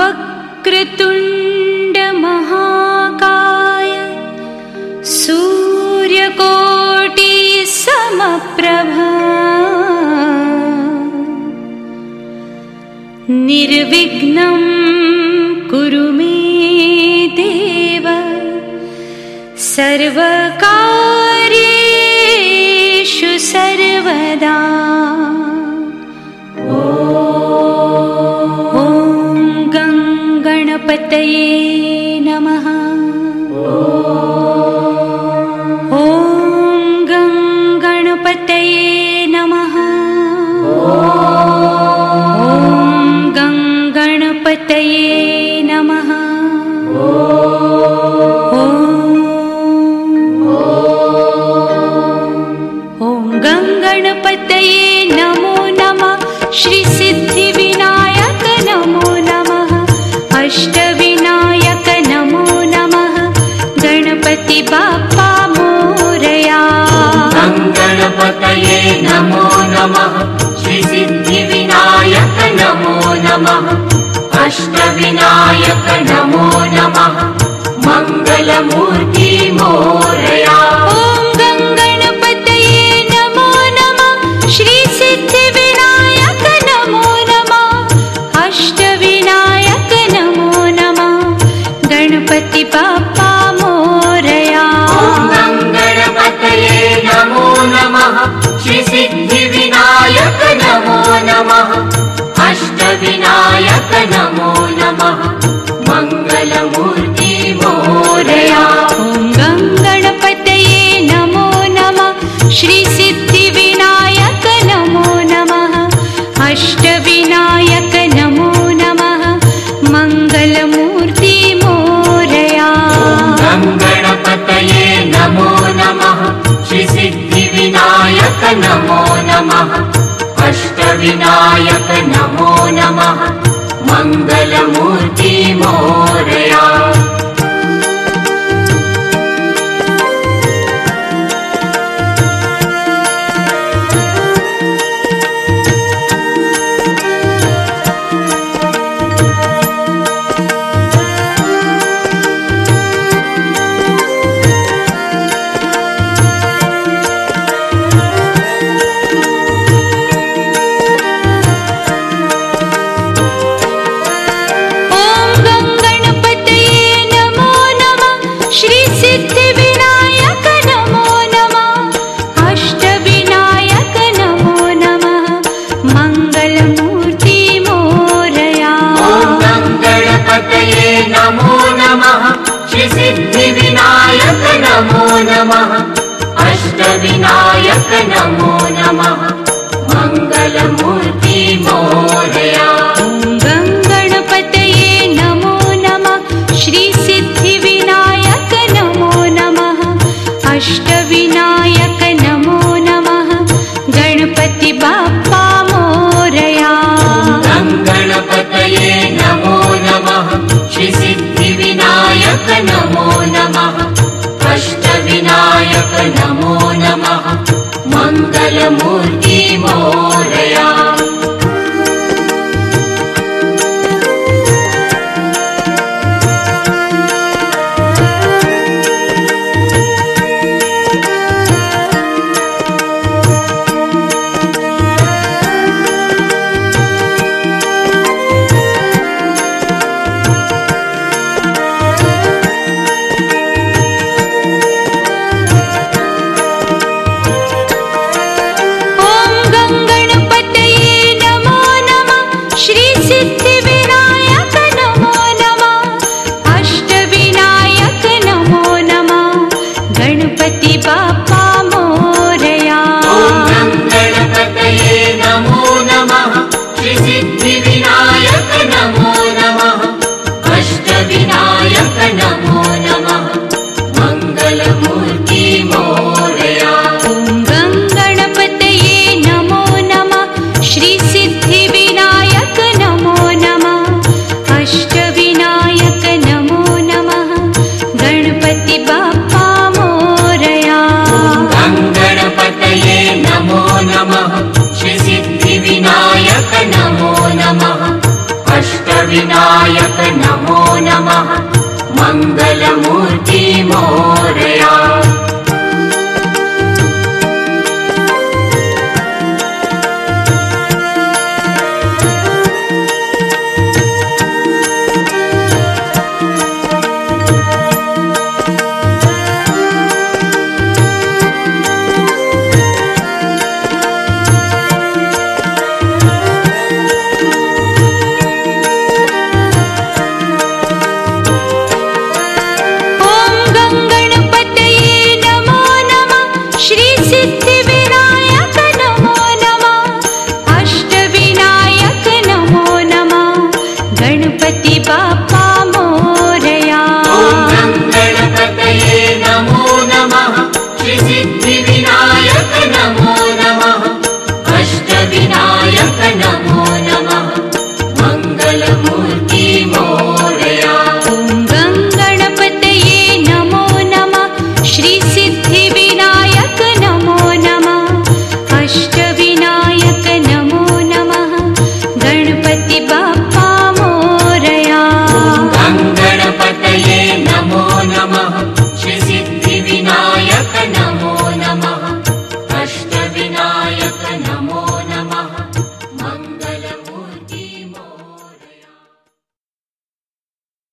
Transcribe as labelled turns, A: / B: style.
A: वक्रतुण्डमहाकाय सूर्यकोटिसमप्रभा। निर्विघ्नं कुरुमि देव। सर्वकार्येषु सर्वदा। ॐ गं गङ्गणपतये नमः। ॐ गं गङ्गणपतये नमः। नमो नमः
B: श्रीसिद्धिविनायक नमो नमः अष्टविनायक नमो नमः मङ्गलमूर्ति मोरया
A: गङ्गणपतये नमो नमः। श्री नमो नमः। अष्टविनायक नमो नमः।
B: मङ्गलमूर्ति
A: मोरयाङ्गणपतये नमो नमः। श्रीसिद्धिविनायक नमो नमः। अष्टविनायक नमो नमः। मङ्गलमूर्ति मोरया।
B: मङ्गलमूर्ति मोदया